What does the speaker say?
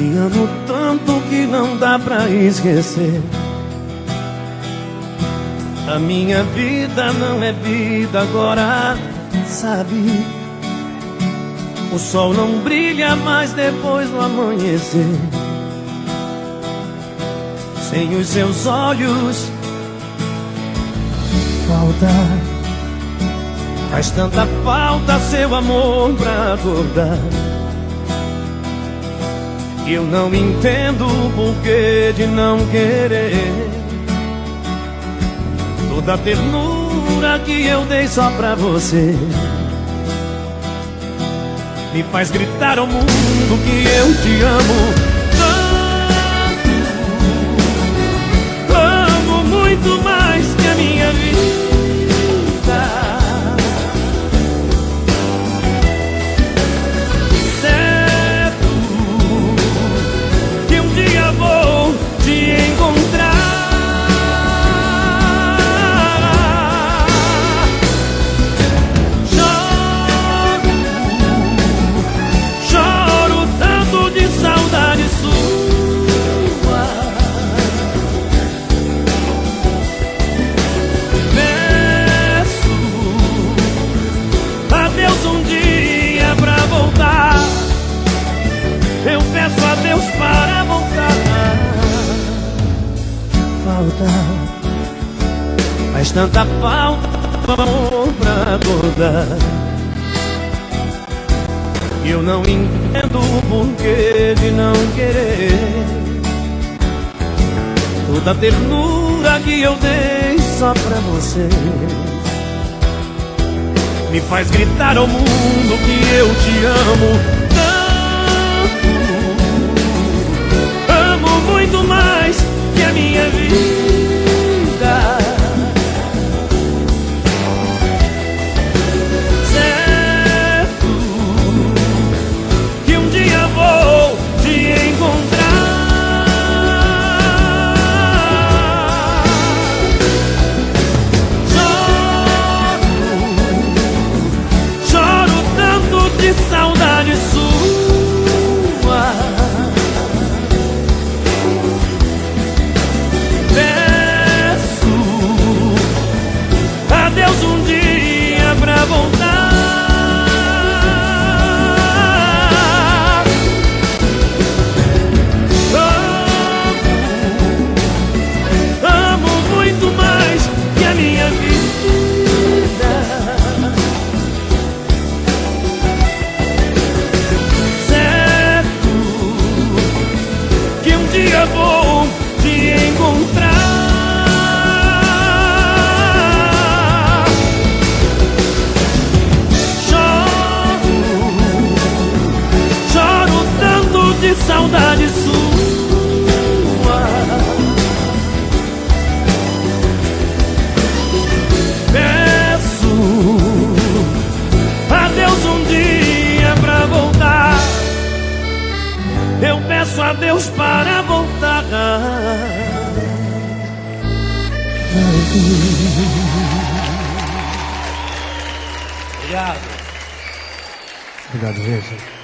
amo tanto que não dá pra esquecer. A minha vida não é vida agora, sabe? O sol não brilha mais depois do amanhecer. Sem os seus olhos, falta. Faz tanta falta seu amor pra acordar. Eu não entendo o porquê de não querer. Toda a ternura que eu dei só pra você. Me faz gritar ao mundo que eu te amo falta Faz tanta falta pra acordar Eu não entendo o porquê de não querer. Toda a ternura que eu dei só pra você. Me faz gritar ao mundo que eu te amo vou te encontrar. Deus para voltar. Obrigado. Obrigado, gente.